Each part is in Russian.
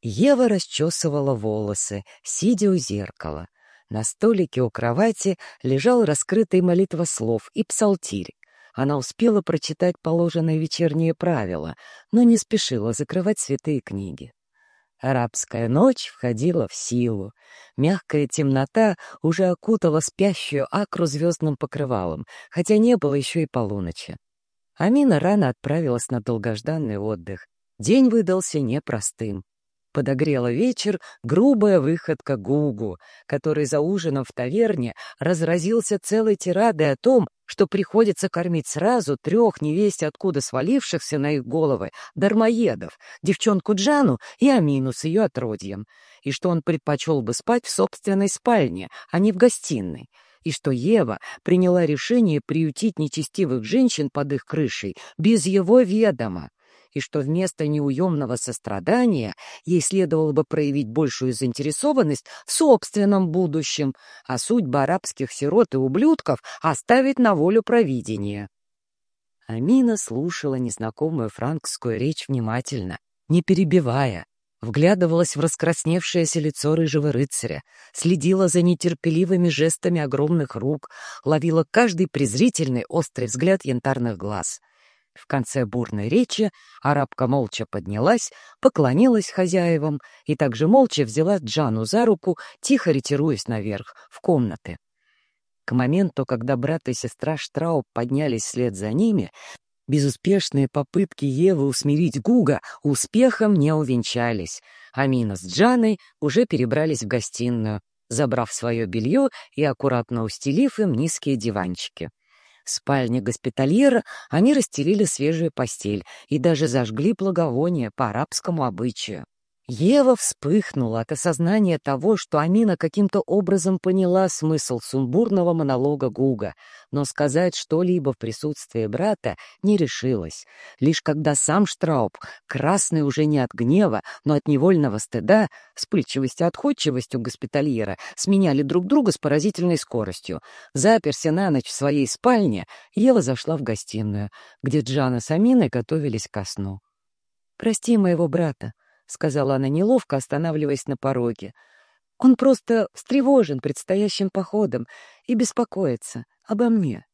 Ева расчесывала волосы, сидя у зеркала. На столике у кровати лежал раскрытый молитва слов и псалтирь. Она успела прочитать положенные вечерние правила, но не спешила закрывать святые книги. Арабская ночь входила в силу. Мягкая темнота уже окутала спящую акру звездным покрывалом, хотя не было еще и полуночи. Амина рано отправилась на долгожданный отдых. День выдался непростым. Подогрела вечер грубая выходка Гугу, который за ужином в таверне разразился целой тирадой о том, что приходится кормить сразу трех невесть откуда свалившихся на их головы дармоедов, девчонку Джану и Амину с ее отродьем, и что он предпочел бы спать в собственной спальне, а не в гостиной, и что Ева приняла решение приютить нечестивых женщин под их крышей без его ведома и что вместо неуемного сострадания ей следовало бы проявить большую заинтересованность в собственном будущем, а судьбы арабских сирот и ублюдков оставить на волю провидения. Амина слушала незнакомую франкскую речь внимательно, не перебивая, вглядывалась в раскрасневшееся лицо рыжего рыцаря, следила за нетерпеливыми жестами огромных рук, ловила каждый презрительный острый взгляд янтарных глаз. В конце бурной речи арабка молча поднялась, поклонилась хозяевам и также молча взяла Джану за руку, тихо ретируясь наверх, в комнаты. К моменту, когда брат и сестра Штрауб поднялись вслед за ними, безуспешные попытки Евы усмирить Гуга успехом не увенчались. Амина с Джаной уже перебрались в гостиную, забрав свое белье и аккуратно устелив им низкие диванчики. В спальне госпитальера они расстелили свежую постель и даже зажгли благовоние по арабскому обычаю. Ева вспыхнула от осознания того, что Амина каким-то образом поняла смысл сумбурного монолога Гуга, но сказать что-либо в присутствии брата не решилась. Лишь когда сам Штрауб, красный уже не от гнева, но от невольного стыда, вспыльчивость и отходчивость у госпитальера сменяли друг друга с поразительной скоростью. Заперся на ночь в своей спальне, Ева зашла в гостиную, где Джана с Аминой готовились ко сну. «Прости моего брата», — сказала она неловко, останавливаясь на пороге. «Он просто встревожен предстоящим походом и беспокоится обо мне».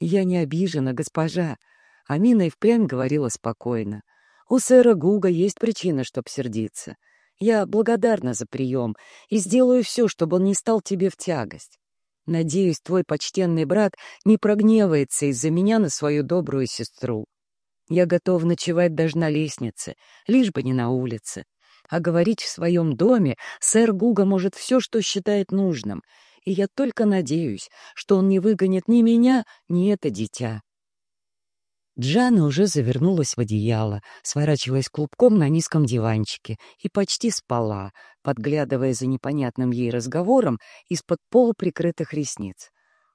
«Я не обижена, госпожа», — Амина и впрямь говорила спокойно. «У сэра Гуга есть причина, чтоб сердиться. Я благодарна за прием и сделаю все, чтобы он не стал тебе в тягость. Надеюсь, твой почтенный брат не прогневается из-за меня на свою добрую сестру. Я готов ночевать даже на лестнице, лишь бы не на улице. А говорить в своем доме сэр Гуга может все, что считает нужным, и я только надеюсь, что он не выгонит ни меня, ни это дитя. Джана уже завернулась в одеяло, сворачиваясь клубком на низком диванчике, и почти спала, подглядывая за непонятным ей разговором из-под полуприкрытых ресниц.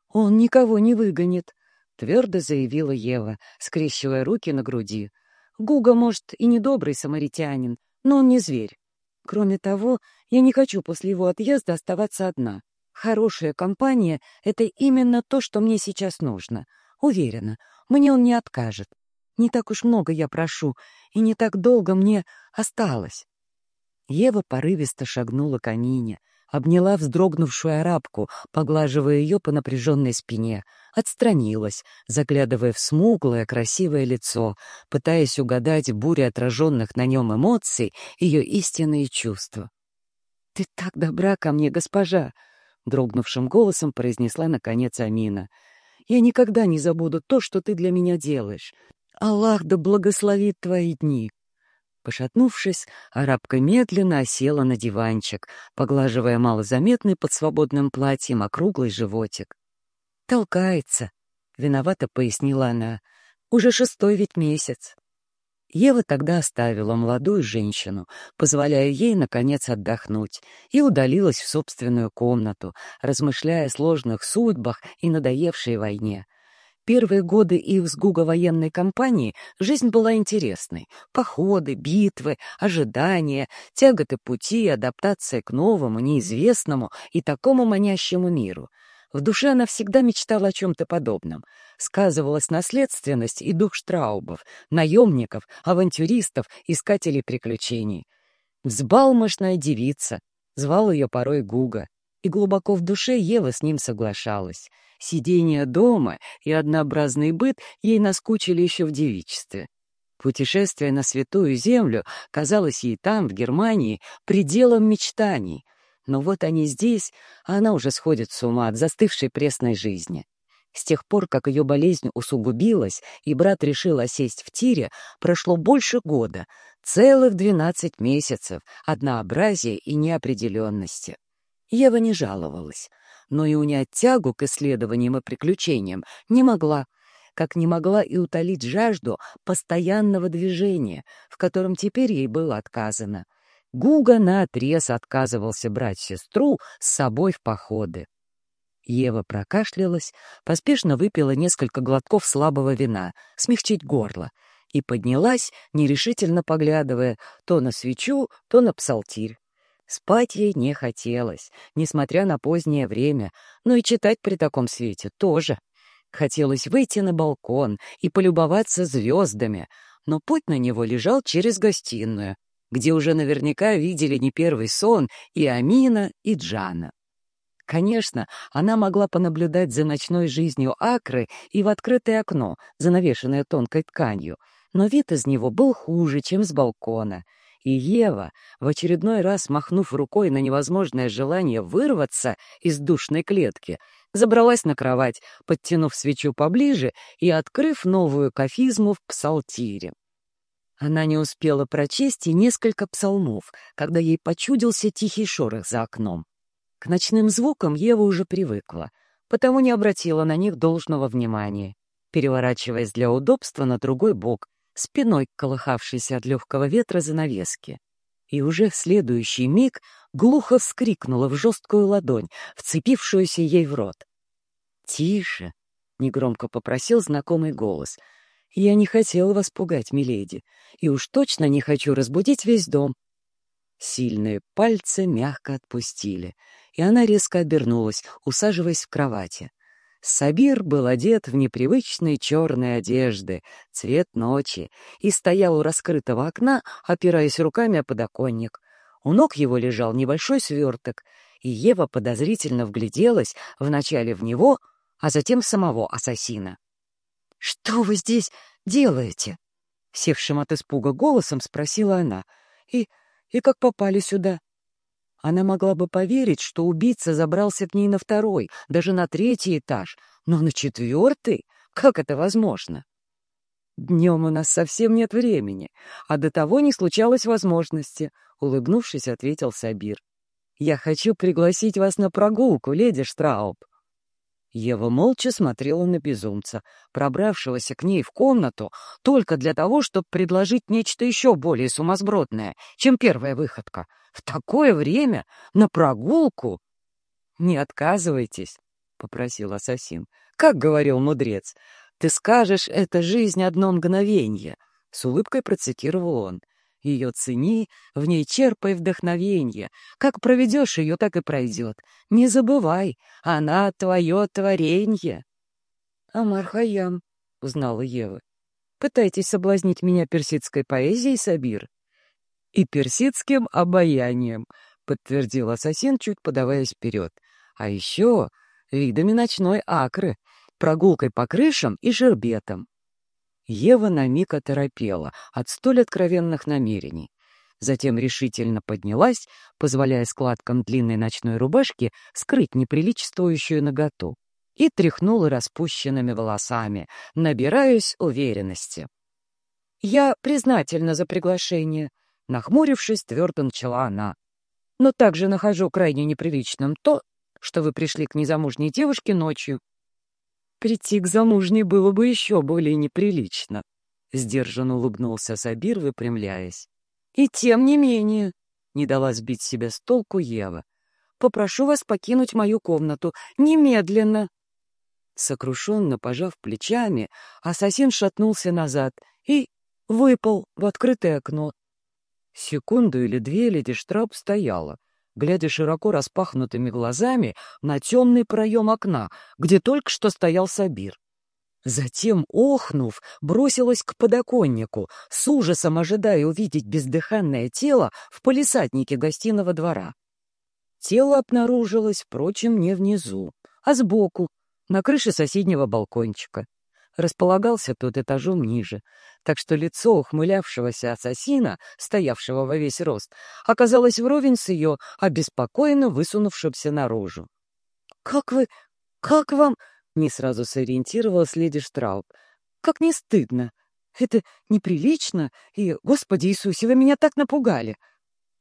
«Он никого не выгонит», — твердо заявила Ева, скрещивая руки на груди. «Гуга, может, и не добрый самаритянин, но он не зверь. Кроме того, я не хочу после его отъезда оставаться одна. Хорошая компания — это именно то, что мне сейчас нужно. Уверена, мне он не откажет. Не так уж много я прошу, и не так долго мне осталось». Ева порывисто шагнула к Анине — обняла вздрогнувшую арабку, поглаживая ее по напряженной спине, отстранилась, заглядывая в смуглое, красивое лицо, пытаясь угадать в буре отраженных на нем эмоций ее истинные чувства. «Ты так добра ко мне, госпожа!» — дрогнувшим голосом произнесла, наконец, Амина. «Я никогда не забуду то, что ты для меня делаешь. Аллах да благословит твои дни!» Пошатнувшись, арабка медленно осела на диванчик, поглаживая малозаметный под свободным платьем округлый животик. «Толкается», — виновато пояснила она. «Уже шестой ведь месяц». Ева тогда оставила молодую женщину, позволяя ей, наконец, отдохнуть, и удалилась в собственную комнату, размышляя о сложных судьбах и надоевшей войне. Первые годы их с Гуга военной кампании жизнь была интересной. Походы, битвы, ожидания, тяготы пути, адаптация к новому, неизвестному и такому манящему миру. В душе она всегда мечтала о чем-то подобном. Сказывалась наследственность и дух штраубов, наемников, авантюристов, искателей приключений. Взбалмошная девица. Звал ее порой Гуга. И глубоко в душе Ева с ним соглашалась. Сидение дома и однообразный быт ей наскучили еще в девичестве. Путешествие на Святую Землю казалось ей там, в Германии, пределом мечтаний. Но вот они здесь, а она уже сходит с ума от застывшей пресной жизни. С тех пор, как ее болезнь усугубилась, и брат решил осесть в тире, прошло больше года, целых двенадцать месяцев однообразия и неопределенности. Ева не жаловалась, но и унять тягу к исследованиям и приключениям не могла, как не могла и утолить жажду постоянного движения, в котором теперь ей было отказано. Гуга наотрез отказывался брать сестру с собой в походы. Ева прокашлялась, поспешно выпила несколько глотков слабого вина, смягчить горло, и поднялась, нерешительно поглядывая то на свечу, то на псалтирь. Спать ей не хотелось, несмотря на позднее время, но и читать при таком свете тоже. Хотелось выйти на балкон и полюбоваться звездами, но путь на него лежал через гостиную, где уже наверняка видели не первый сон и Амина, и Джана. Конечно, она могла понаблюдать за ночной жизнью Акры и в открытое окно, занавешенное тонкой тканью, но вид из него был хуже, чем с балкона. И Ева, в очередной раз махнув рукой на невозможное желание вырваться из душной клетки, забралась на кровать, подтянув свечу поближе и открыв новую кафизму в псалтире. Она не успела прочесть и несколько псалмов, когда ей почудился тихий шорох за окном. К ночным звукам Ева уже привыкла, потому не обратила на них должного внимания, переворачиваясь для удобства на другой бок, спиной к колыхавшейся от легкого ветра занавески. И уже в следующий миг глухо вскрикнула в жесткую ладонь, вцепившуюся ей в рот. «Тише!» — негромко попросил знакомый голос. «Я не хотел вас пугать, миледи, и уж точно не хочу разбудить весь дом». Сильные пальцы мягко отпустили — и она резко обернулась, усаживаясь в кровати. Сабир был одет в непривычные черные одежды, цвет ночи, и стоял у раскрытого окна, опираясь руками о подоконник. У ног его лежал небольшой сверток, и Ева подозрительно вгляделась вначале в него, а затем в самого ассасина. «Что вы здесь делаете?» Севшим от испуга голосом спросила она. «И... и как попали сюда?» Она могла бы поверить, что убийца забрался к ней на второй, даже на третий этаж, но на четвертый? Как это возможно? «Днем у нас совсем нет времени, а до того не случалось возможности», — улыбнувшись, ответил Сабир. «Я хочу пригласить вас на прогулку, леди Штрауб». Ева молча смотрела на безумца, пробравшегося к ней в комнату только для того, чтобы предложить нечто еще более сумасбродное, чем первая выходка — в такое время? На прогулку? Не отказывайтесь, — попросил ассасин. Как говорил мудрец, ты скажешь, это жизнь одно мгновенье. С улыбкой процитировал он. Ее цени, в ней черпай вдохновенье. Как проведешь ее, так и пройдет. Не забывай, она твое творенье. — Амар Хайям, — узнала Ева. — Пытайтесь соблазнить меня персидской поэзией, Сабир и персидским обаянием», — подтвердил ассасин, чуть подаваясь вперед. «А еще видами ночной акры, прогулкой по крышам и жербетом». Ева на миг оторопела от столь откровенных намерений. Затем решительно поднялась, позволяя складкам длинной ночной рубашки скрыть неприличествующую наготу, и тряхнула распущенными волосами, набираясь уверенности. «Я признательна за приглашение», Нахмурившись, твердо начала она. «Но также нахожу крайне неприличным то, что вы пришли к незамужней девушке ночью». «Прийти к замужней было бы еще более неприлично», — сдержанно улыбнулся Сабир, выпрямляясь. «И тем не менее», — не дала сбить себя с толку Ева, «попрошу вас покинуть мою комнату немедленно». Сокрушенно пожав плечами, ассасин шатнулся назад и выпал в открытое окно, Секунду или две леди Штраб стояла, глядя широко распахнутыми глазами на темный проем окна, где только что стоял Сабир. Затем, охнув, бросилась к подоконнику, с ужасом ожидая увидеть бездыханное тело в полисаднике гостиного двора. Тело обнаружилось, впрочем, не внизу, а сбоку, на крыше соседнего балкончика. Располагался тот этажом ниже, так что лицо ухмылявшегося ассасина, стоявшего во весь рост, оказалось вровень с ее, обеспокоенно высунувшимся наружу. — Как вы... как вам... — не сразу сориентировалась леди Штрауб. «Как не стыдно! Это неприлично, и, Господи Иисусе, вы меня так напугали!»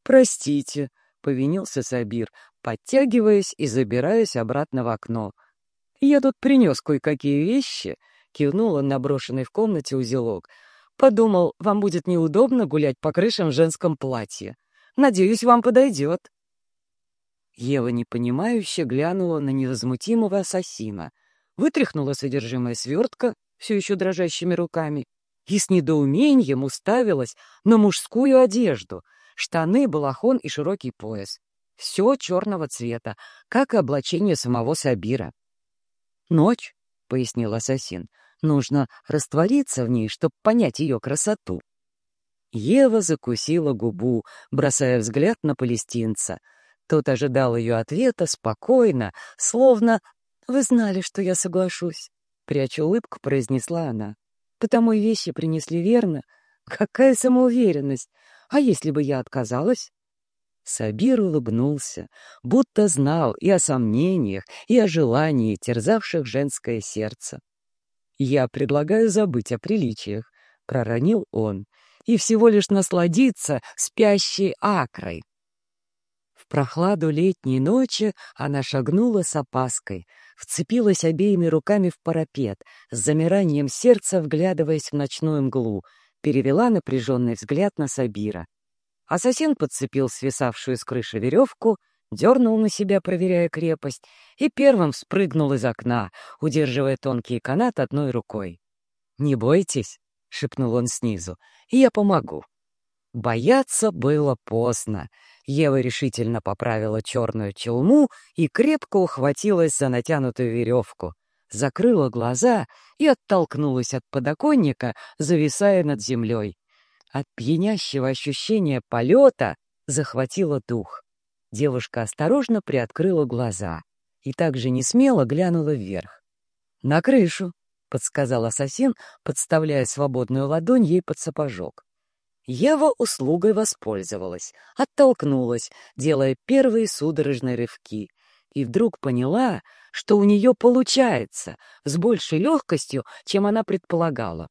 «Простите», — повинился Сабир, подтягиваясь и забираясь обратно в окно. «Я тут принес кое-какие вещи», — кивнул на брошенный в комнате узелок. «Подумал, вам будет неудобно гулять по крышам в женском платье. Надеюсь, вам подойдет». Ева непонимающе глянула на невозмутимого ассасина — вытряхнула содержимое свертка, все еще дрожащими руками, и с недоумением уставилась на мужскую одежду, штаны, балахон и широкий пояс. Все черного цвета, как и облачение самого Сабира. «Ночь», — пояснил ассасин, — «нужно раствориться в ней, чтобы понять ее красоту». Ева закусила губу, бросая взгляд на палестинца. Тот ожидал ее ответа спокойно, словно «Вы знали, что я соглашусь», — пряча улыбку, произнесла она. «Потому и вещи принесли верно. Какая самоуверенность! А если бы я отказалась?» Сабир улыбнулся, будто знал и о сомнениях, и о желании, терзавших женское сердце. «Я предлагаю забыть о приличиях», — проронил он, «и всего лишь насладиться спящей акрой». В прохладу летней ночи она шагнула с опаской, вцепилась обеими руками в парапет, с замиранием сердца вглядываясь в ночную мглу, перевела напряженный взгляд на Сабира. Ассасин подцепил свисавшую с крыши веревку, дернул на себя, проверяя крепость, и первым спрыгнул из окна, удерживая тонкий канат одной рукой. «Не бойтесь», — шепнул он снизу, — «я помогу». Бояться было поздно. Ева решительно поправила черную челму и крепко ухватилась за натянутую веревку, закрыла глаза и оттолкнулась от подоконника, зависая над землей. От пьянящего ощущения полета захватила дух. Девушка осторожно приоткрыла глаза и также не смело глянула вверх. «На крышу», — подсказал ассасин, подставляя свободную ладонь ей под сапожок. Ева услугой воспользовалась, оттолкнулась, делая первые судорожные рывки, и вдруг поняла, что у нее получается, с большей легкостью, чем она предполагала.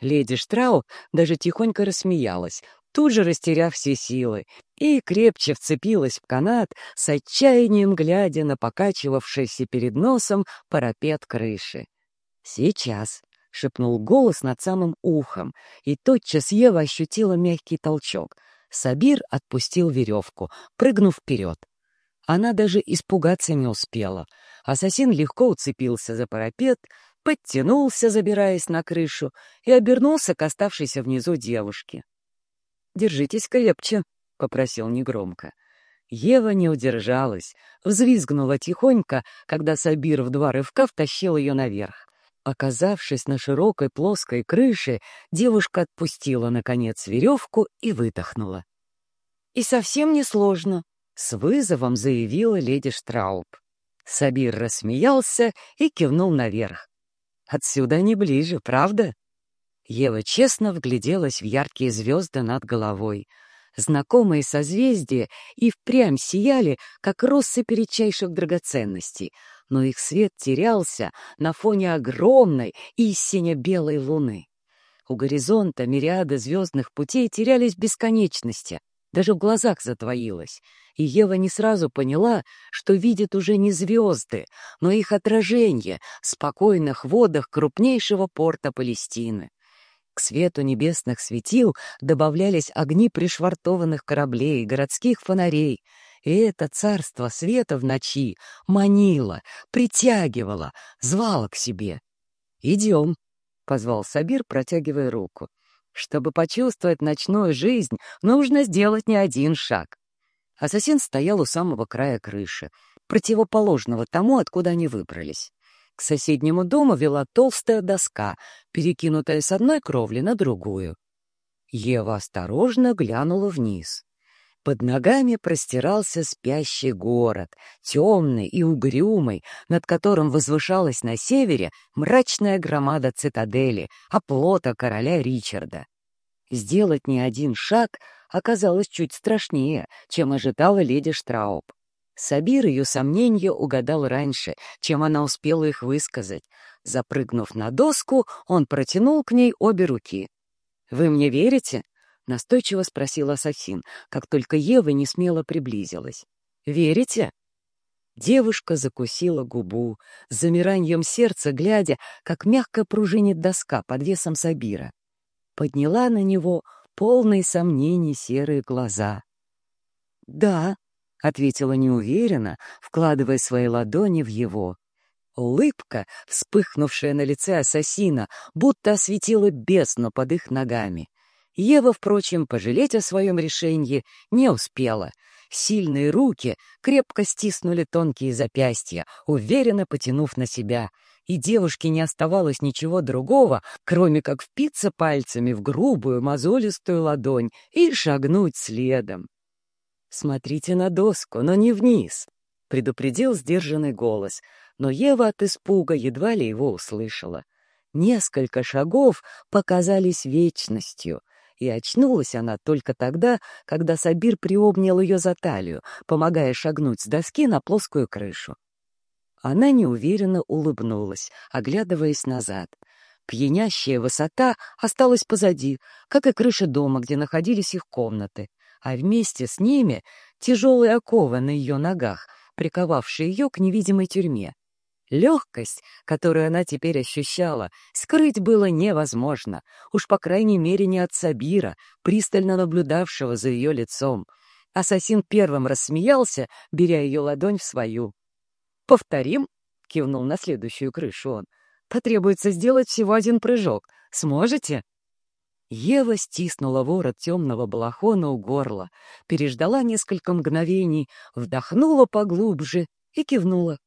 Леди Штрау даже тихонько рассмеялась, тут же растеряв все силы, и крепче вцепилась в канат, с отчаянием глядя на покачивавшийся перед носом парапет крыши. «Сейчас», — шепнул голос над самым ухом, и тотчас Ева ощутила мягкий толчок. Сабир отпустил веревку, прыгнув вперед. Она даже испугаться не успела. Ассасин легко уцепился за парапет, подтянулся, забираясь на крышу, и обернулся к оставшейся внизу девушке. «Держитесь крепче», — попросил негромко. Ева не удержалась, взвизгнула тихонько, когда Сабир в два рывка втащил ее наверх. Оказавшись на широкой плоской крыше, девушка отпустила, наконец, веревку и выдохнула. «И совсем несложно», — с вызовом заявила леди Штрауб. Сабир рассмеялся и кивнул наверх. «Отсюда не ближе, правда?» Ева честно вгляделась в яркие звезды над головой. Знакомые созвездия и впрямь сияли, как россыпь редчайших драгоценностей — но их свет терялся на фоне огромной и сине-белой луны. У горизонта мириады звездных путей терялись в бесконечности, даже в глазах затвоилось, и Ева не сразу поняла, что видит уже не звезды, но их отражение в спокойных водах крупнейшего порта Палестины. Свету небесных светил добавлялись огни пришвартованных кораблей, городских фонарей — и это царство света в ночи манило, притягивало, звало к себе. «Идем», — позвал Сабир, протягивая руку. «Чтобы почувствовать ночную жизнь, нужно сделать не один шаг». Ассасин стоял у самого края крыши, противоположного тому, откуда они выбрались. К соседнему дому вела толстая доска, перекинутая с одной кровли на другую. Ева осторожно глянула вниз. Под ногами простирался спящий город, темный и угрюмый, над которым возвышалась на севере мрачная громада цитадели, оплота короля Ричарда. Сделать ни один шаг оказалось чуть страшнее, чем ожидала леди Штрауб. Сабир ее сомнения угадал раньше, чем она успела их высказать. Запрыгнув на доску, он протянул к ней обе руки. «Вы мне верите?» — настойчиво спросил ассасин, как только Ева не смело приблизилась. «Верите?» Девушка закусила губу, с замиранием сердца глядя, как мягко пружинит доска под весом Сабира. Подняла на него полные сомнений серые глаза. «Да», — ответила неуверенно, вкладывая свои ладони в его. Улыбка, вспыхнувшая на лице ассасина, будто осветила бездну под их ногами. Ева, впрочем, пожалеть о своем решении не успела. Сильные руки крепко стиснули тонкие запястья, уверенно потянув на себя, и девушке не оставалось ничего другого, кроме как впиться пальцами в грубую мозолистую ладонь и шагнуть следом. «Смотрите на доску, но не вниз», — предупредил сдержанный голос, но Ева от испуга едва ли его услышала. Несколько шагов показались вечностью, и очнулась она только тогда, когда Сабир приобнял ее за талию, помогая шагнуть с доски на плоскую крышу. Она неуверенно улыбнулась, оглядываясь назад. Пьянящая высота осталась позади, как и крыша дома, где находились их комнаты а вместе с ними тяжелые оковы на ее ногах, приковавшие ее к невидимой тюрьме. Легкость, которую она теперь ощущала, скрыть было невозможно, уж по крайней мере не от Сабира, пристально наблюдавшего за ее лицом. Ассасин первым рассмеялся, беря ее ладонь в свою. «Повторим?» — кивнул на следующую крышу он. «Потребуется сделать всего один прыжок. Сможете?» Ева стиснула ворот темного балахона у горла, переждала несколько мгновений, вдохнула поглубже и кивнула.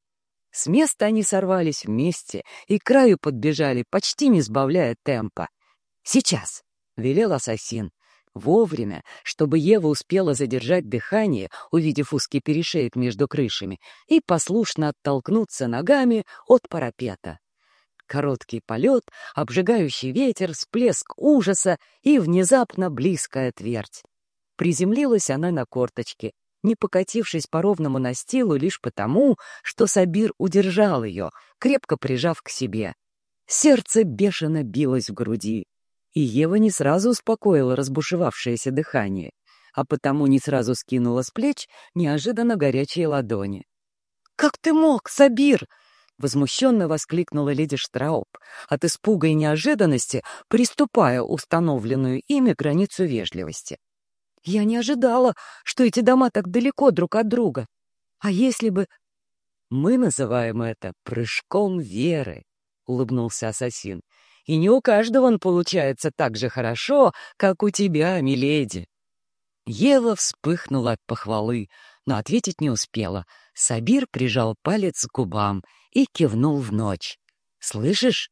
С места они сорвались вместе и к краю подбежали, почти не сбавляя темпа. «Сейчас!» — велел ассасин. Вовремя, чтобы Ева успела задержать дыхание, увидев узкий перешеек между крышами, и послушно оттолкнуться ногами от парапета. Короткий полет, обжигающий ветер, всплеск ужаса и внезапно близкая твердь. Приземлилась она на корточки, не покатившись по ровному настилу лишь потому, что Сабир удержал ее, крепко прижав к себе. Сердце бешено билось в груди, и Ева не сразу успокоила разбушевавшееся дыхание, а потому не сразу скинула с плеч неожиданно горячие ладони. «Как ты мог, Сабир?» Возмущенно воскликнула леди Штрауб, от испуга и неожиданности приступая установленную ими границу вежливости. «Я не ожидала, что эти дома так далеко друг от друга. А если бы...» «Мы называем это прыжком веры», — улыбнулся ассасин. «И не у каждого он получается так же хорошо, как у тебя, миледи». Ева вспыхнула от похвалы, но ответить не успела. Сабир прижал палец к губам и кивнул в ночь. «Слышишь?»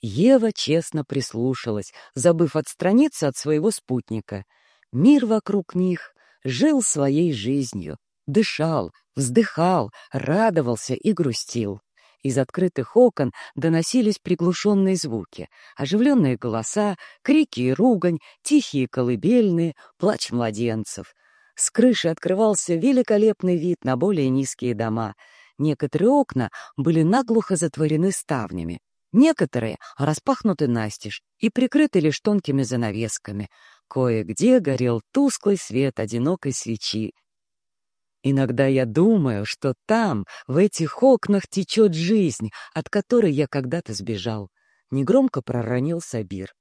Ева честно прислушалась, забыв отстраниться от своего спутника. Мир вокруг них жил своей жизнью, дышал, вздыхал, радовался и грустил. Из открытых окон доносились приглушенные звуки, оживленные голоса, крики и ругань, тихие колыбельные, плач младенцев. С крыши открывался великолепный вид на более низкие дома — Некоторые окна были наглухо затворены ставнями, некоторые распахнуты настежь и прикрыты лишь тонкими занавесками. Кое-где горел тусклый свет одинокой свечи. Иногда я думаю, что там, в этих окнах, течет жизнь, от которой я когда-то сбежал. Негромко проронил Сабир.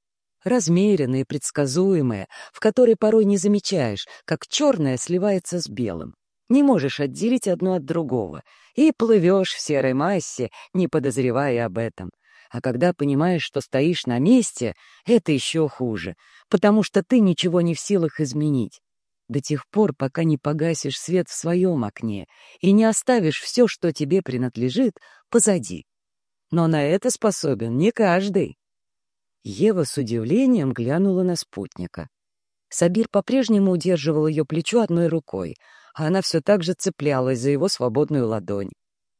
Размеренная и предсказуемая, в которой порой не замечаешь, как черное сливается с белым. Не можешь отделить одно от другого — и плывешь в серой массе, не подозревая об этом. А когда понимаешь, что стоишь на месте, это еще хуже, потому что ты ничего не в силах изменить. до тех пор, пока не погасишь свет в своем окне и не оставишь все, что тебе принадлежит, позади. Но на это способен не каждый. Ева с удивлением глянула на спутника. Сабир по-прежнему удерживал ее плечо одной рукой, а она все так же цеплялась за его свободную ладонь.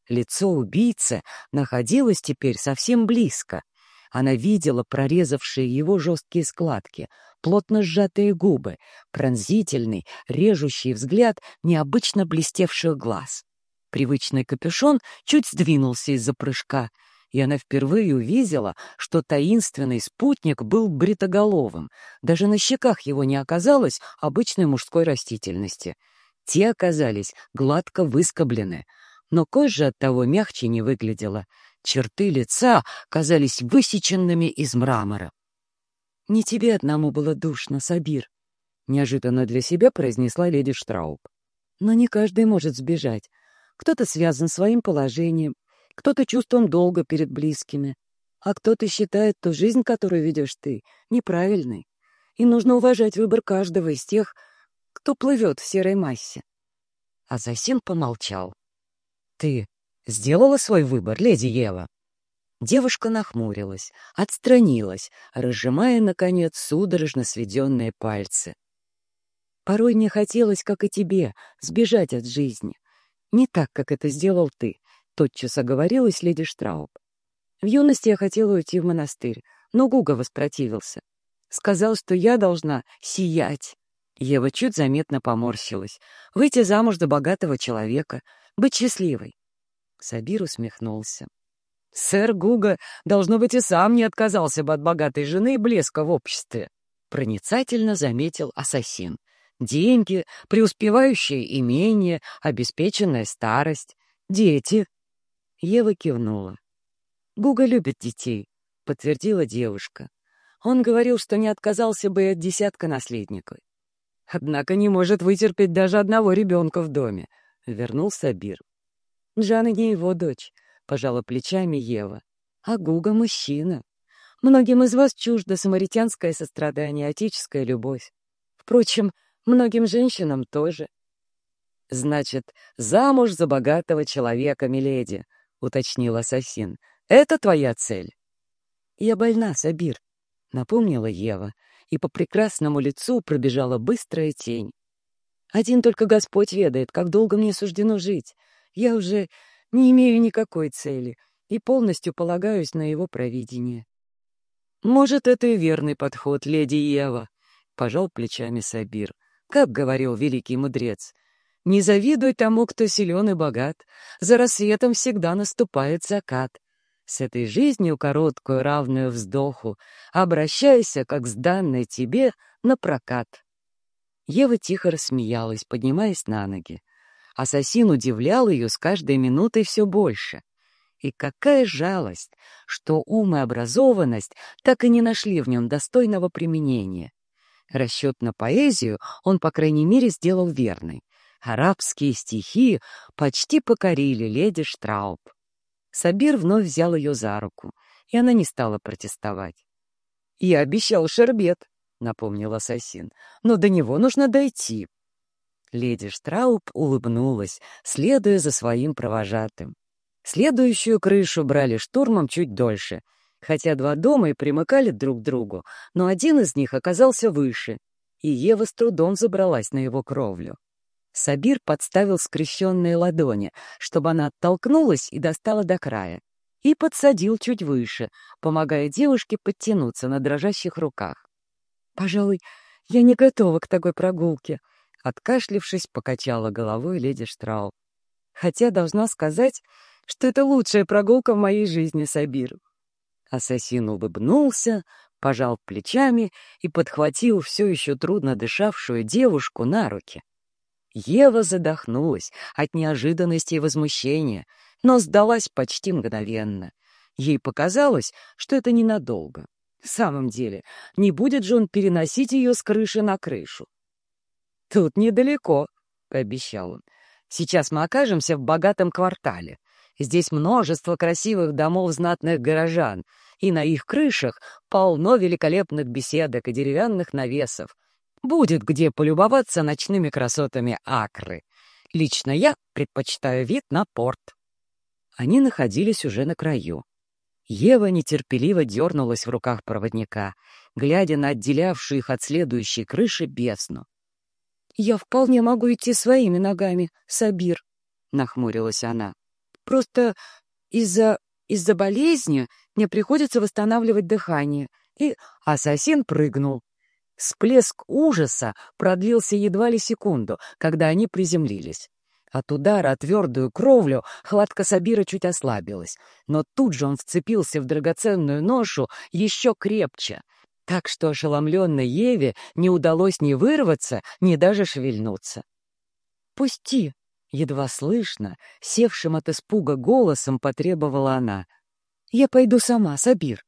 Лицо убийцы находилось теперь совсем близко. Она видела прорезавшие его жесткие складки, плотно сжатые губы, пронзительный, режущий взгляд необычно блестевших глаз. Привычный капюшон чуть сдвинулся из-за прыжка, и она впервые увидела, что таинственный спутник был бритоголовым. Даже на щеках его не оказалось обычной мужской растительности. Те оказались гладко выскоблены, но кожа от того мягче не выглядела. Черты лица казались высеченными из мрамора. «Не тебе одному было душно, Сабир», — неожиданно для себя произнесла леди Штрауб. «Но не каждый может сбежать. Кто-то связан своим положением, кто-то чувством долга перед близкими, а кто-то считает ту жизнь, которую ведешь ты, неправильной. И нужно уважать выбор каждого из тех, кто плывет в серой массе». Азасин помолчал. «Ты сделала свой выбор, леди Ева?» Девушка нахмурилась, отстранилась, разжимая, наконец, судорожно сведенные пальцы. «Порой мне хотелось, как и тебе, сбежать от жизни. Не так, как это сделал ты», — тотчас оговорилась леди Штрауб. «В юности я хотела уйти в монастырь, но Гуга воспротивился. Сказал, что я должна сиять». Ева чуть заметно поморщилась. «Выйти замуж за богатого человека, быть счастливой». Сабир усмехнулся. Сэр Гуга, должно быть, и сам не отказался бы от богатой жены и блеска в обществе. Проницательно заметил ассасин. Деньги, преуспевающее имение, обеспеченная старость, дети. Ева кивнула. Гуга любит детей, подтвердила девушка. Он говорил, что не отказался бы от десятка наследников. Однако не может вытерпеть даже одного ребенка в доме, — вернул Сабир. Джана не его дочь, — пожала плечами Ева. «А Гуга — мужчина. Многим из вас чуждо самаритянское сострадание, отеческая любовь. Впрочем, многим женщинам тоже». «Значит, замуж за богатого человека, миледи», — уточнил ассасин. «Это твоя цель?» «Я больна, Сабир», — напомнила Ева, и по прекрасному лицу пробежала быстрая тень. «Один только Господь ведает, как долго мне суждено жить. Я уже не имею никакой цели и полностью полагаюсь на его провидение. «Может, это и верный подход, леди Ева», — пожал плечами Сабир. «Как говорил великий мудрец, не завидуй тому, кто силен и богат. За рассветом всегда наступает закат. С этой жизнью короткую, равную вздоху, обращайся, как с данной тебе, на прокат». Ева тихо рассмеялась, поднимаясь на ноги. Ассасин удивлял ее с каждой минутой все больше. И какая жалость, что ум и образованность так и не нашли в нем достойного применения. Расчет на поэзию он, по крайней мере, сделал верный. Арабские стихи почти покорили леди Штрауб. Сабир вновь взял ее за руку, и она не стала протестовать. «Я обещал шербет», — напомнил ассасин, — «но до него нужно дойти, Леди Штрауб улыбнулась, следуя за своим провожатым. Следующую крышу брали штурмом чуть дольше, хотя два дома и примыкали друг к другу, но один из них оказался выше, и Ева с трудом забралась на его кровлю. Сабир подставил скрещенные ладони, чтобы она оттолкнулась и достала до края, и подсадил чуть выше, помогая девушке подтянуться на дрожащих руках. «Пожалуй, я не готова к такой прогулке», Откашлившись, покачала головой леди Штрау. Хотя должна сказать, что это лучшая прогулка в моей жизни, Сабир. Ассасин улыбнулся, пожал плечами и подхватил все еще трудно дышавшую девушку на руки. Ева задохнулась от неожиданности и возмущения, но сдалась почти мгновенно. Ей показалось, что это ненадолго. В самом деле, не будет же он переносить ее с крыши на крышу. «Тут недалеко», — пообещал он. «Сейчас мы окажемся в богатом квартале. Здесь множество красивых домов знатных горожан, и на их крышах полно великолепных беседок и деревянных навесов. Будет где полюбоваться ночными красотами Акры. Лично я предпочитаю вид на порт. Они находились уже на краю. Ева нетерпеливо дернулась в руках проводника, глядя на отделявшую их от следующей крыши бездну. «Я вполне могу идти своими ногами, Сабир», — нахмурилась она. «Просто из-за из-за болезни мне приходится восстанавливать дыхание». И ассасин прыгнул. Всплеск ужаса продлился едва ли секунду, когда они приземлились. От удара о твердую кровлю хватка Сабира чуть ослабилась, но тут же он вцепился в драгоценную ношу еще крепче, так что ошеломленной Еве не удалось ни вырваться, ни даже шевельнуться. «Пусти!» — едва слышно, севшим от испуга голосом потребовала она. «Я пойду сама, Сабир».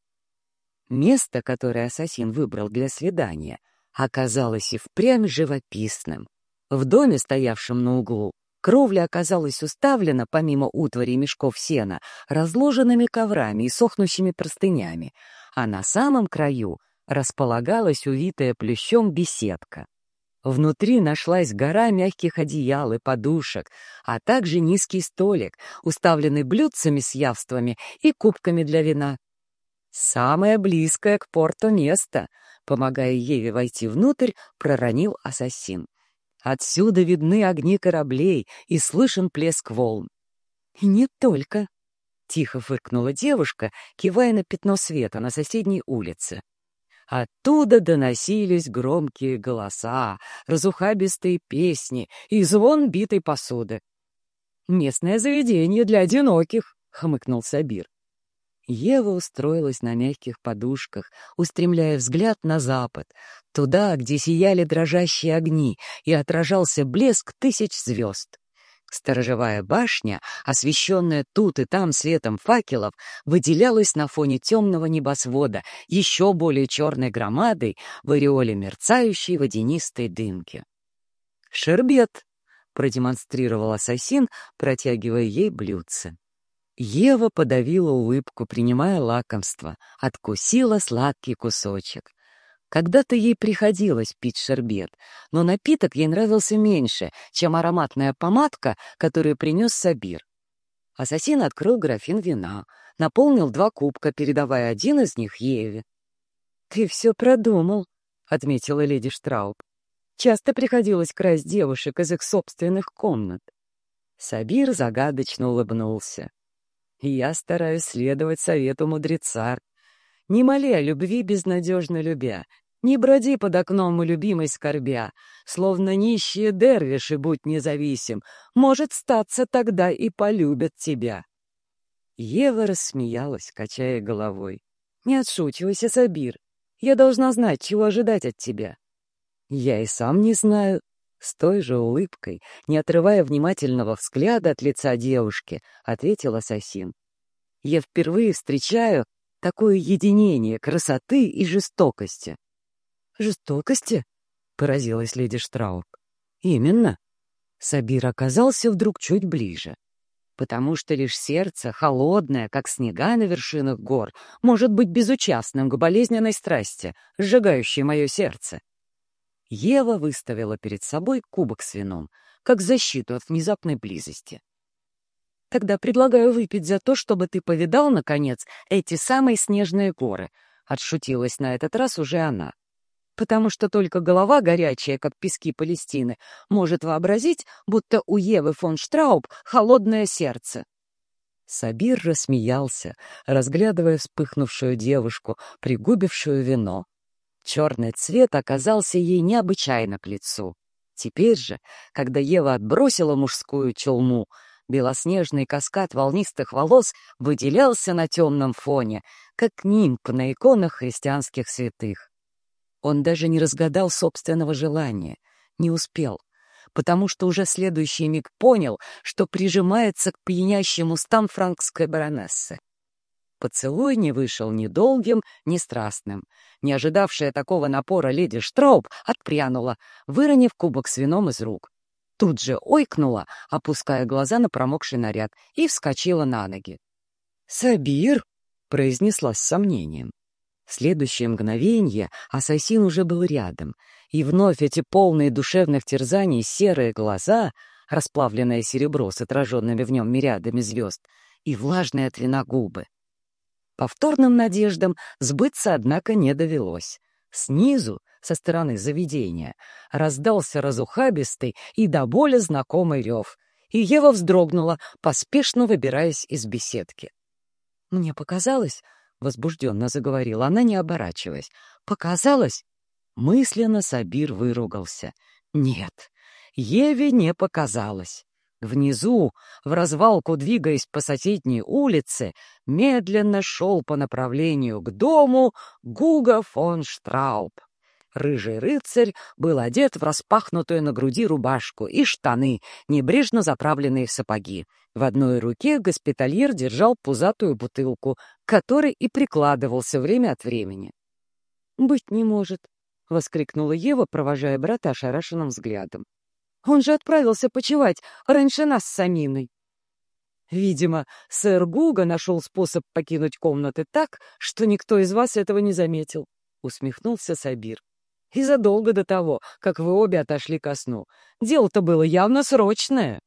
Место, которое ассасин выбрал для свидания, оказалось и впрямь живописным. В доме, стоявшем на углу, Кровля оказалась уставлена, помимо утвари и мешков сена, разложенными коврами и сохнущими простынями, а на самом краю располагалась увитая плющом беседка. Внутри нашлась гора мягких одеял и подушек, а также низкий столик, уставленный блюдцами с явствами и кубками для вина. Самое близкое к порту место, помогая Еве войти внутрь, проронил ассасин. Отсюда видны огни кораблей и слышен плеск волн. — Не только, — тихо фыркнула девушка, кивая на пятно света на соседней улице. Оттуда доносились громкие голоса, разухабистые песни и звон битой посуды. «Местное заведение для одиноких», — хмыкнул Сабир. Ева устроилась на мягких подушках, устремляя взгляд на запад, туда, где сияли дрожащие огни и отражался блеск тысяч звезд. Сторожевая башня, освещенная тут и там светом факелов, выделялась на фоне темного небосвода еще более черной громадой в ореоле мерцающей водянистой дымки. «Шербет!» — продемонстрировал ассасин, протягивая ей блюдце. Ева подавила улыбку, принимая лакомство, откусила сладкий кусочек. Когда-то ей приходилось пить шербет, но напиток ей нравился меньше, чем ароматная помадка, которую принес Сабир. Ассасин открыл графин вина, наполнил два кубка, передавая один из них Еве. «Ты все продумал», — отметила леди Штрауб. «Часто приходилось красть девушек из их собственных комнат». Сабир загадочно улыбнулся. Я стараюсь следовать совету мудреца. Не моли о любви безнадежно любя, не броди под окном у любимой скорбя, словно нищие дервиши, будь независим, может, статься тогда и полюбят тебя. Ева рассмеялась, качая головой. «Не отшучивайся, Сабир. Я должна знать, чего ожидать от тебя». «Я и сам не знаю», с той же улыбкой, не отрывая внимательного взгляда от лица девушки, ответил ассасин. «Я впервые встречаю такое единение красоты и жестокости». «Жестокости?» — поразилась леди Штрауб. «Именно». Сабир оказался вдруг чуть ближе. «Потому что лишь сердце, холодное, как снега на вершинах гор, может быть безучастным к болезненной страсти, сжигающей мое сердце. Ева выставила перед собой кубок с вином, как защиту от внезапной близости. «Тогда предлагаю выпить за то, чтобы ты повидал, наконец, эти самые снежные горы», — отшутилась на этот раз уже она. «Потому что только голова горячая, как пески Палестины, может вообразить, будто у Евы фон Штрауб холодное сердце». Сабир рассмеялся, разглядывая вспыхнувшую девушку, пригубившую вино. Черный цвет оказался ей необычайно к лицу. Теперь же, когда Ева отбросила мужскую челму, белоснежный каскад волнистых волос выделялся на темном фоне, как нимб на иконах христианских святых. Он даже не разгадал собственного желания, не успел, потому что уже следующий миг понял, что прижимается к пьянящим устам франкской баронессы. Поцелуй не вышел ни долгим, ни страстным. Не ожидавшая такого напора леди Штрауб отпрянула, выронив кубок с вином из рук. Тут же ойкнула, опуская глаза на промокший наряд, и вскочила на ноги. «Сабир!» — произнесла с сомнением. Следующее мгновение ассасин уже был рядом, И вновь эти полные душевных терзаний серые глаза, расплавленное серебро с отраженными в нем мириадами звезд, и влажные от вина губы. Повторным надеждам сбыться, однако, не довелось. Снизу, со стороны заведения, раздался разухабистый и до боли знакомый рев, и Ева вздрогнула, поспешно выбираясь из беседки. «Мне показалось...» — возбужденно заговорила она, не оборачиваясь. «Показалось?» Мысленно Сабир выругался. «Нет, Еве не показалось. Внизу, в развалку двигаясь по соседней улице, медленно шел по направлению к дому Гуга фон Штрауб. Рыжий рыцарь был одет в распахнутую на груди рубашку и штаны, небрежно заправленные в сапоги. В одной руке госпитальер держал пузатую бутылку, которой и прикладывался время от времени. «Быть не может», — воскликнула Ева, провожая брата ошарашенным взглядом. «Он же отправился почевать раньше нас с Саминой». Видимо, сэр Гуга нашел способ покинуть комнаты так, что никто из вас этого не заметил, — усмехнулся Сабир. И задолго до того, как вы обе отошли ко сну. Дело-то было явно срочное.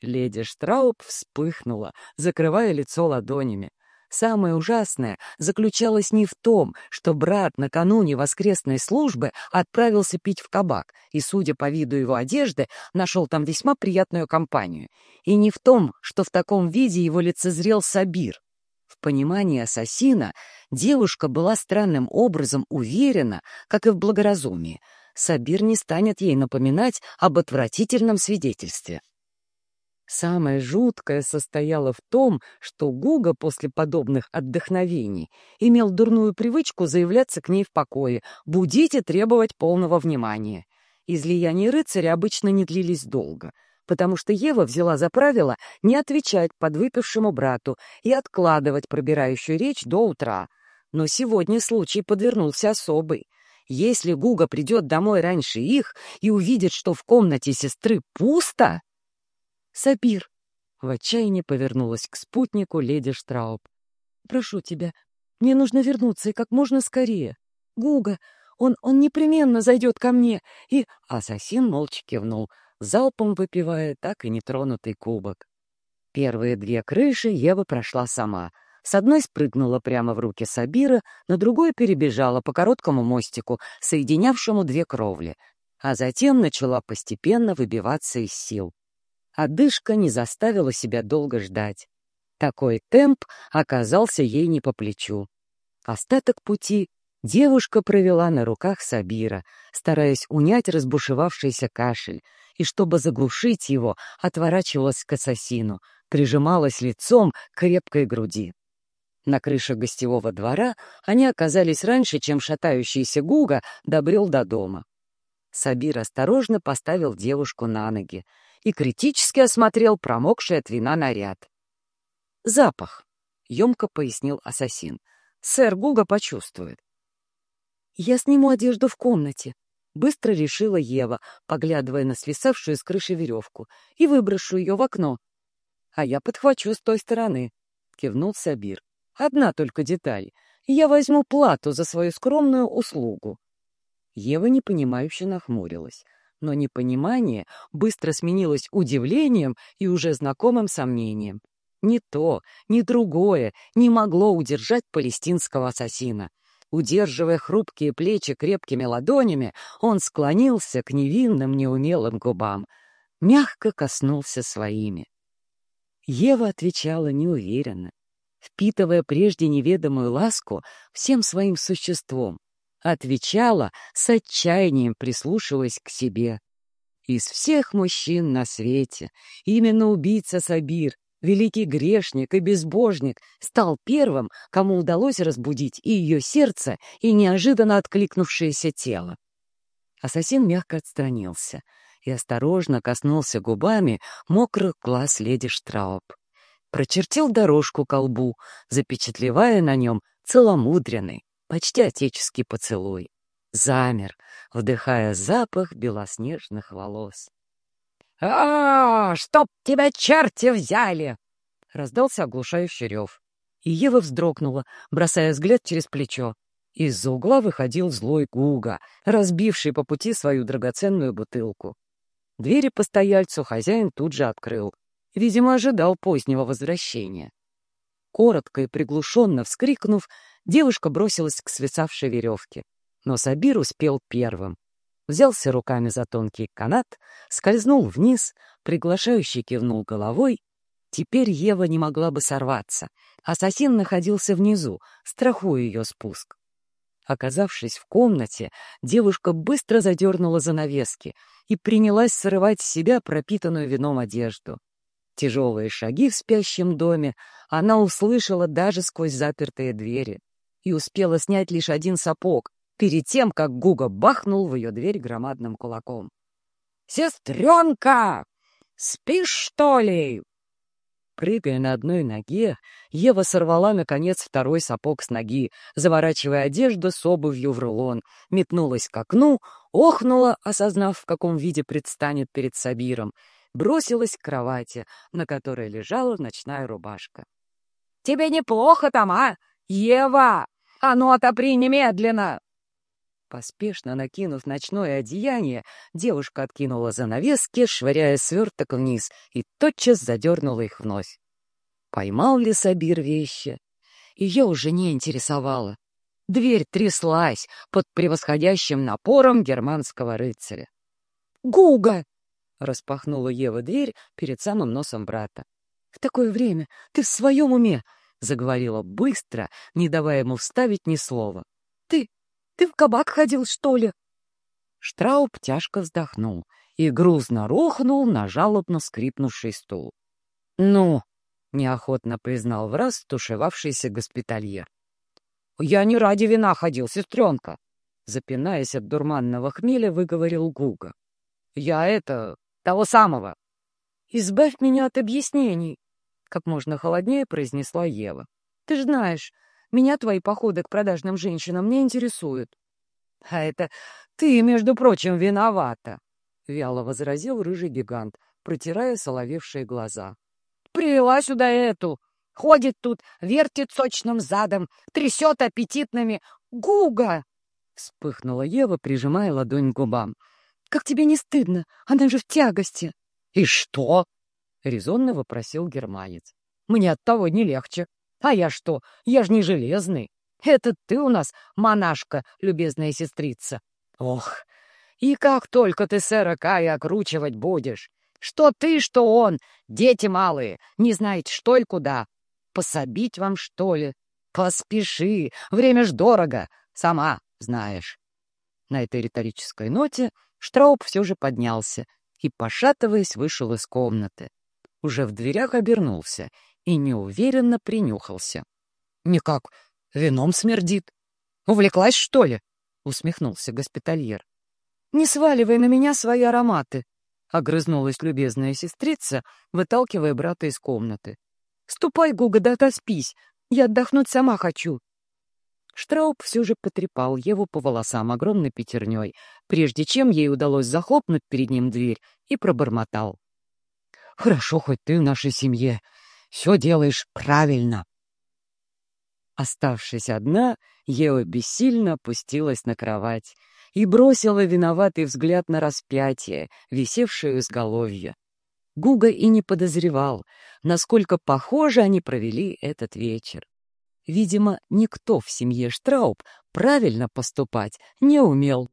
Леди Штрауб вспыхнула, закрывая лицо ладонями. Самое ужасное заключалось не в том, что брат накануне воскресной службы отправился пить в кабак и, судя по виду его одежды, нашел там весьма приятную компанию, и не в том, что в таком виде его лицезрел Сабир. В понимании ассасина девушка была странным образом уверена, как и в благоразумии. Сабир не станет ей напоминать об отвратительном свидетельстве. Самое жуткое состояло в том, что Гуга после подобных отдохновений имел дурную привычку заявляться к ней в покое, будить и требовать полного внимания. Излияния рыцаря обычно не длились долго, потому что Ева взяла за правило не отвечать подвыпившему брату и откладывать пробирающую речь до утра. Но сегодня случай подвернулся особый. Если Гуга придет домой раньше их и увидит, что в комнате сестры пусто, Сапир!» В отчаянии повернулась к спутнику леди Штрауб. «Прошу тебя, мне нужно вернуться и как можно скорее. Гуга, он, он непременно зайдет ко мне и...» Ассасин молча кивнул, залпом выпивая так и нетронутый кубок. Первые две крыши Ева прошла сама. С одной спрыгнула прямо в руки Сабира, на другой перебежала по короткому мостику, соединявшему две кровли, а затем начала постепенно выбиваться из сил. Одышка не заставила себя долго ждать. Такой темп оказался ей не по плечу. Остаток пути девушка провела на руках Сабира, стараясь унять разбушевавшийся кашель, и, чтобы заглушить его, отворачивалась к ассасину, прижималась лицом к крепкой груди. На крыше гостевого двора они оказались раньше, чем шатающийся Гуга добрел до дома. Сабир осторожно поставил девушку на ноги, и критически осмотрел промокший от вина наряд. «Запах», — емко пояснил ассасин. «Сэр Гуга почувствует». «Я сниму одежду в комнате», — быстро решила Ева, поглядывая на свисавшую с крыши веревку, «и выброшу ее в окно». «А я подхвачу с той стороны», — кивнул Сабир. «Одна только деталь. Я возьму плату за свою скромную услугу». Ева непонимающе нахмурилась но непонимание быстро сменилось удивлением и уже знакомым сомнением. Ни то, ни другое не могло удержать палестинского ассасина. Удерживая хрупкие плечи крепкими ладонями, он склонился к невинным неумелым губам, мягко коснулся своими. Ева отвечала неуверенно, впитывая прежде неведомую ласку всем своим существом, Отвечала с отчаянием, прислушиваясь к себе. Из всех мужчин на свете именно убийца Сабир, великий грешник и безбожник, стал первым, кому удалось разбудить и ее сердце, и неожиданно откликнувшееся тело. Ассасин мягко отстранился и осторожно коснулся губами мокрых глаз леди Штрауб. Прочертил дорожку к лбу, запечатлевая на нем целомудренный, почти отеческий поцелуй. Замер, вдыхая запах белоснежных волос. а, -а, -а Чтоб тебя черти взяли!» Раздался оглушающий рев. И Ева вздрогнула, бросая взгляд через плечо. Из-за угла выходил злой Гуга, разбивший по пути свою драгоценную бутылку. Двери постояльцу хозяин тут же открыл. Видимо, ожидал позднего возвращения. Коротко и приглушенно вскрикнув, девушка бросилась к свисавшей веревке. Но Сабир успел первым. Взялся руками за тонкий канат, скользнул вниз, приглашающий кивнул головой. Теперь Ева не могла бы сорваться. Ассасин находился внизу, страхуя ее спуск. Оказавшись в комнате, девушка быстро задернула занавески и принялась срывать с себя пропитанную вином одежду. Тяжелые шаги в спящем доме она услышала даже сквозь запертые двери и успела снять лишь один сапог перед тем, как Гуга бахнул в ее дверь громадным кулаком. «Сестренка! Спишь, что ли?» Прыгая на одной ноге, Ева сорвала, наконец, второй сапог с ноги, заворачивая одежду с обувью в рулон, метнулась к окну, охнула, осознав, в каком виде предстанет перед Сабиром, бросилась к кровати, на которой лежала ночная рубашка. «Тебе неплохо там, а? Ева! А ну, отопри немедленно!» Поспешно накинув ночное одеяние, девушка откинула занавески, швыряя сверток вниз, и тотчас задернула их вновь. Поймал ли Сабир вещи? Ее уже не интересовало. Дверь тряслась под превосходящим напором германского рыцаря. «Гуга!» — распахнула Ева дверь перед самым носом брата. «В такое время ты в своем уме!» — заговорила быстро, не давая ему вставить ни слова. «Ты ты в кабак ходил, что ли?» Штрауб тяжко вздохнул и грузно рухнул на жалобно скрипнувший стул. «Ну!» — неохотно признал в раз тушевавшийся госпитальер. «Я не ради вина ходил, сестренка!» Запинаясь от дурманного хмеля, выговорил Гуга. «Я это... того самого!» «Избавь меня от объяснений!» — как можно холоднее произнесла Ева. «Ты ж знаешь, меня твои походы к продажным женщинам не интересуют. — А это ты, между прочим, виновата, — вяло возразил рыжий гигант, протирая соловевшие глаза. — Привела сюда эту. Ходит тут, вертит сочным задом, трясет аппетитными. Гуга! — вспыхнула Ева, прижимая ладонь к губам. — Как тебе не стыдно? Она же в тягости. — И что? — резонно вопросил германец. — Мне от того не легче. А я что? Я ж не железный. Это ты у нас монашка, любезная сестрица. Ох, и как только ты сэра Кая окручивать будешь. Что ты, что он, дети малые, не знаете, что и куда. Пособить вам, что ли? Поспеши, время ж дорого, сама знаешь. На этой риторической ноте Штрауб все же поднялся и, пошатываясь, вышел из комнаты. Уже в дверях обернулся и неуверенно принюхался. — Никак, вином смердит. Увлеклась, что ли? — усмехнулся госпитальер. — Не сваливай на меня свои ароматы, — огрызнулась любезная сестрица, выталкивая брата из комнаты. — Ступай, Гуга, да отоспись, я отдохнуть сама хочу. Штрауб все же потрепал Еву по волосам огромной пятерней, прежде чем ей удалось захлопнуть перед ним дверь, и пробормотал. — Хорошо, хоть ты в нашей семье. Все делаешь правильно. Оставшись одна, Ева бессильно опустилась на кровать и бросила виноватый взгляд на распятие, висевшее у изголовья. Гуга и не подозревал, насколько похоже они провели этот вечер. Видимо, никто в семье Штрауб правильно поступать не умел.